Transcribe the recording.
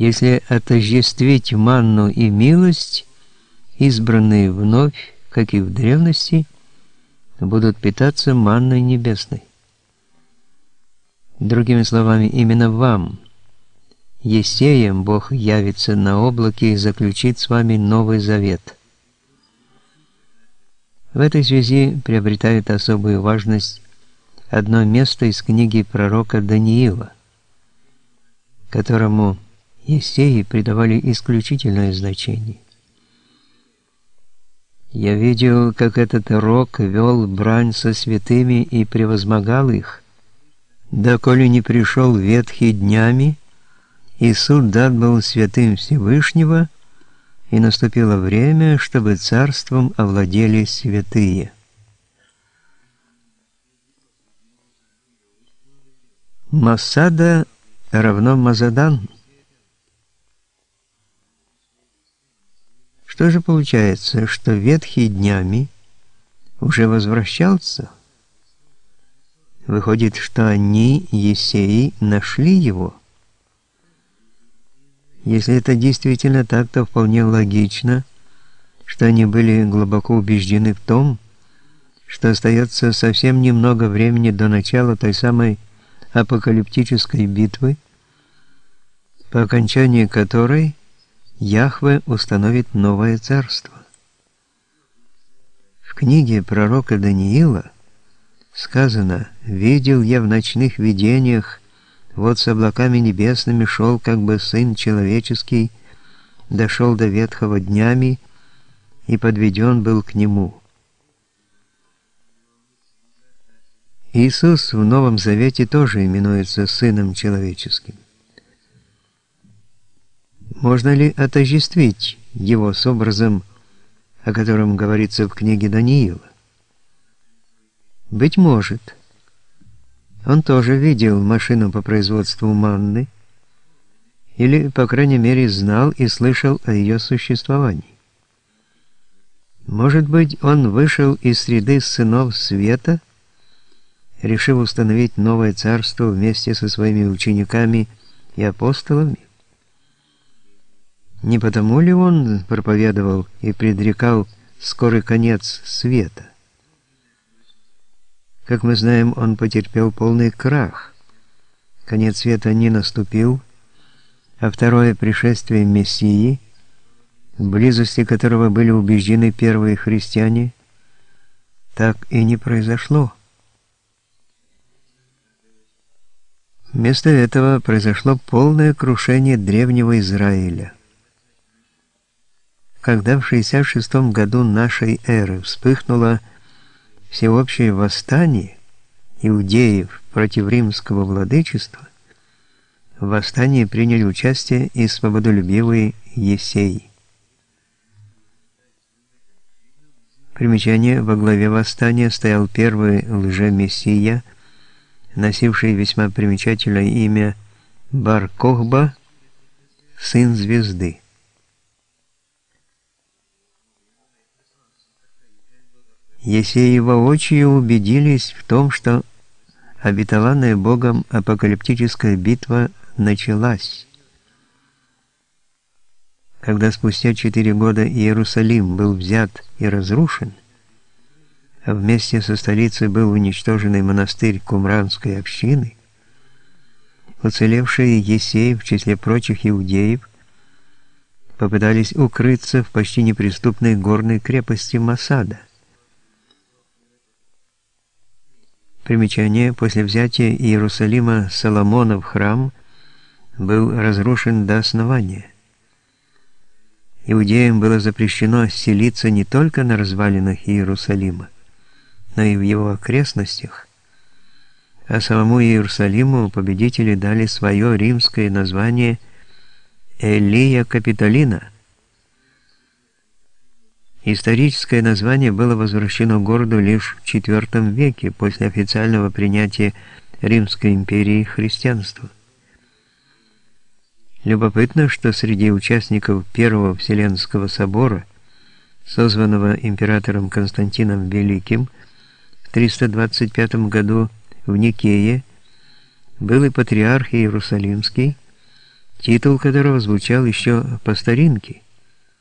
Если отождествить манну и милость, избранные вновь, как и в древности, будут питаться манной небесной. Другими словами, именно вам, Есеем, Бог явится на облаке и заключит с вами новый завет. В этой связи приобретает особую важность одно место из книги пророка Даниила, которому Есеи придавали исключительное значение. Я видел, как этот рок вел брань со святыми и превозмогал их, доколе не пришел ветхий днями, и суд дат был святым Всевышнего, и наступило время, чтобы царством овладели святые. Масада равно Мазадан – Что же получается, что ветхий днями уже возвращался? Выходит, что они, Есеи, нашли его. Если это действительно так, то вполне логично, что они были глубоко убеждены в том, что остается совсем немного времени до начала той самой апокалиптической битвы, по окончании которой Яхве установит новое царство. В книге пророка Даниила сказано «Видел я в ночных видениях, вот с облаками небесными шел, как бы Сын Человеческий, дошел до ветхого днями и подведен был к Нему». Иисус в Новом Завете тоже именуется Сыном Человеческим. Можно ли отождествить его с образом, о котором говорится в книге Даниила? Быть может. Он тоже видел машину по производству манны, или, по крайней мере, знал и слышал о ее существовании. Может быть, он вышел из среды сынов света, решив установить новое царство вместе со своими учениками и апостолами? Не потому ли он проповедовал и предрекал скорый конец света? Как мы знаем, он потерпел полный крах. Конец света не наступил, а второе пришествие Мессии, близости которого были убеждены первые христиане, так и не произошло. Вместо этого произошло полное крушение древнего Израиля. Когда в 66 году нашей эры вспыхнуло всеобщее восстание иудеев против римского владычества, в восстании приняли участие и свободолюбивые есеи. Примечание во главе восстания стоял первый лже-мессия, носивший весьма примечательное имя Бар-Кохба, сын звезды. Есеи воочию убедились в том, что обетованная Богом апокалиптическая битва началась. Когда спустя четыре года Иерусалим был взят и разрушен, а вместе со столицей был уничтожен монастырь Кумранской общины, уцелевшие Есеи, в числе прочих иудеев, попытались укрыться в почти неприступной горной крепости Масада. Примечание. После взятия Иерусалима Соломонов храм был разрушен до основания. Иудеям было запрещено селиться не только на развалинах Иерусалима, но и в его окрестностях. А самому Иерусалиму победители дали свое римское название Элия Капитолина – Историческое название было возвращено городу лишь в IV веке после официального принятия Римской империи христианства. Любопытно, что среди участников Первого Вселенского собора, созванного императором Константином Великим в 325 году в Никее, был и патриарх Иерусалимский, титул которого звучал еще по старинке.